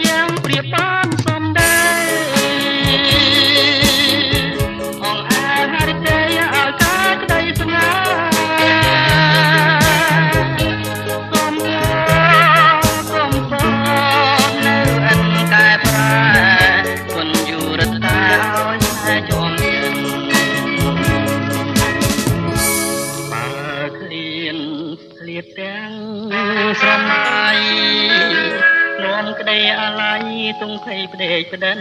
កាំងត្រជាងព្រៀបបានសំដែអងអែហារិទេឲ្យការក្តីស្នេហ៍សុំសុំសុំនៅអិនកែប្រែគុណយូរត់តាឲ្យតែជាប់ចិត្តបើឃ្លានស្លៀតទាំងស្រមៃ បានក្តីអាល័យទុំភ័យផ្ដេកផ្ដិន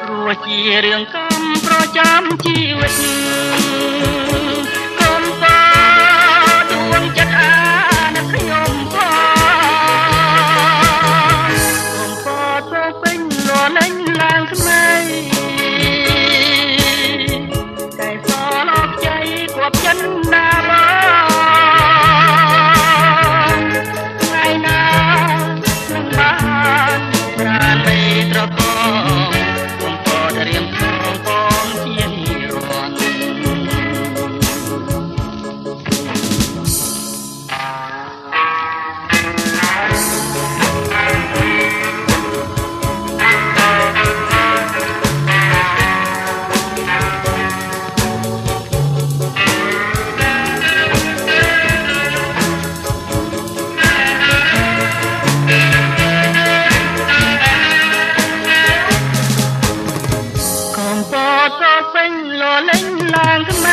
ព្រោះជារឿងកម្មប្រចាំជីវិតកុំបោដួងចិត្តអាណិតខ្ញុំផងកុំបោទៅពេញលន់ឡើងថ្មី làng